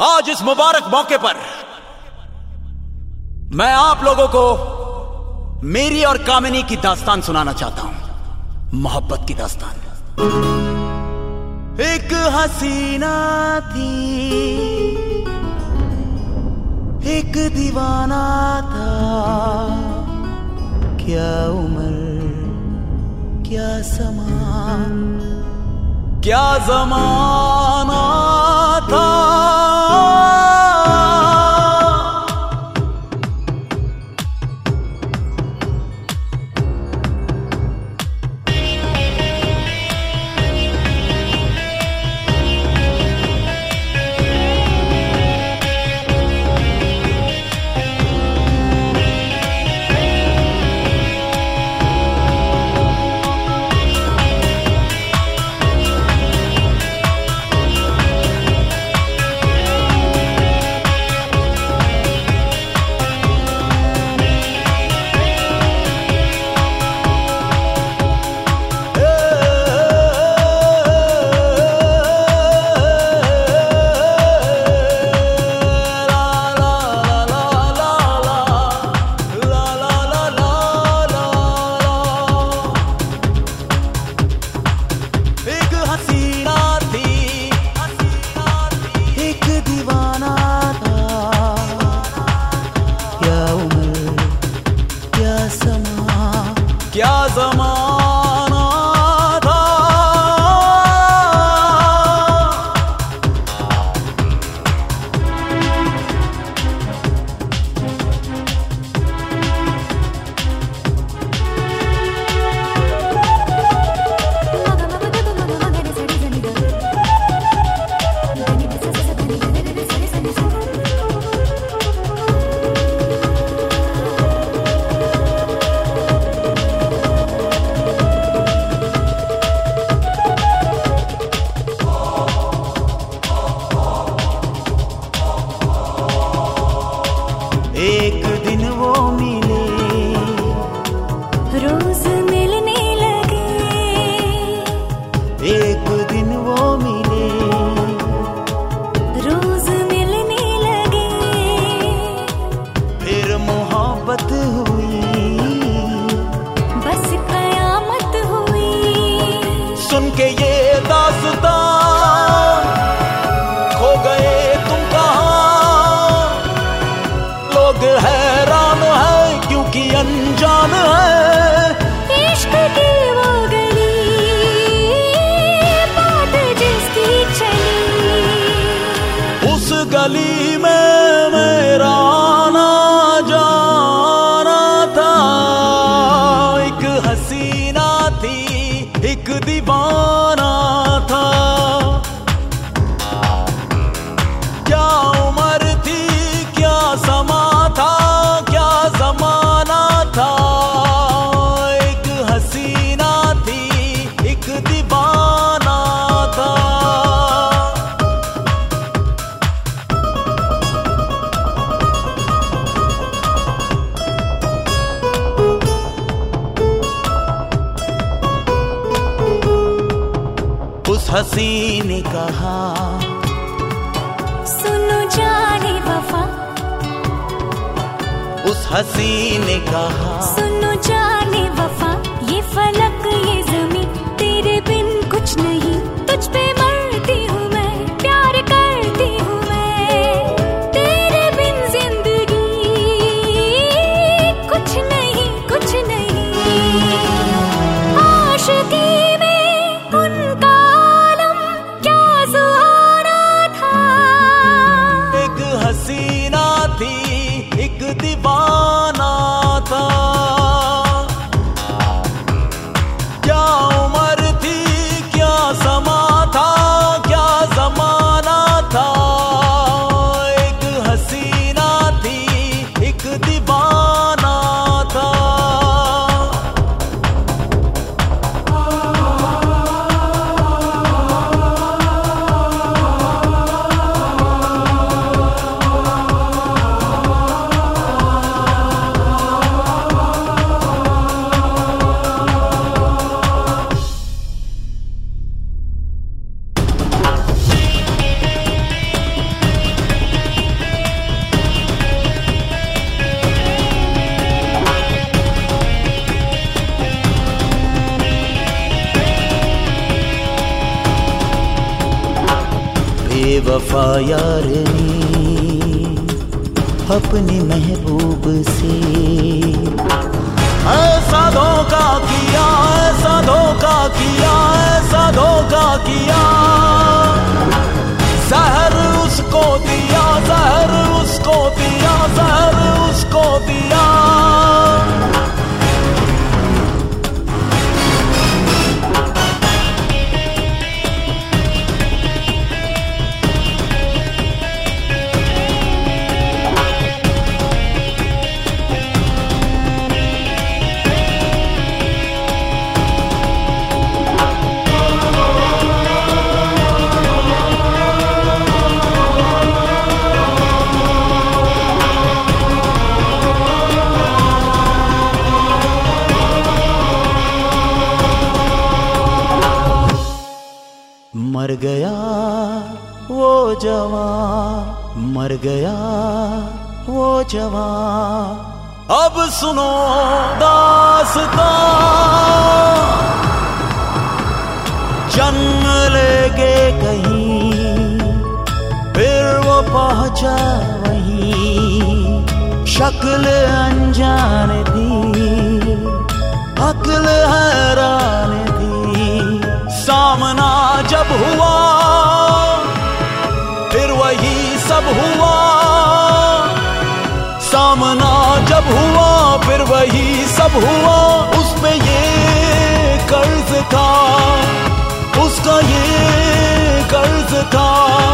आज इस मुबारक मौके पर मैं आप लोगों को मेरी और कामिनी की दास्तान सुनाना चाहता हूँ। मोहब्बत की दास्तान। एक हसीना थी, एक दीवाना था। क्या उम्र, क्या समा क्या जमाना था। लोग हैरान है क्योंकि अनजान है। इश्क की वो गली बात जिसकी चली। उस गली में हसी ने कहा। सुनो जाने वफा। उस हसी ने कहा। सुनो जाने वफा ये फलक ये जमी तेरे बिन कुछ नहीं तुझ पे बेवफा यारनी अपने महबूब से। ऐसा धोखा किया ऐसा धोखा किया ऐसा धोखा किया। जवान, मर गया वो जवान। अब सुनो दासता। जन्म लेके कहीं, फिर वो पहुँचा वहीं। शक्ल अनजान थी, अकल हैरान थी। सामना जब हुआ सब हुआ, सामना जब हुआ, फिर वही सब हुआ। उसमें ये कर्ज था, उसका ये कर्ज था।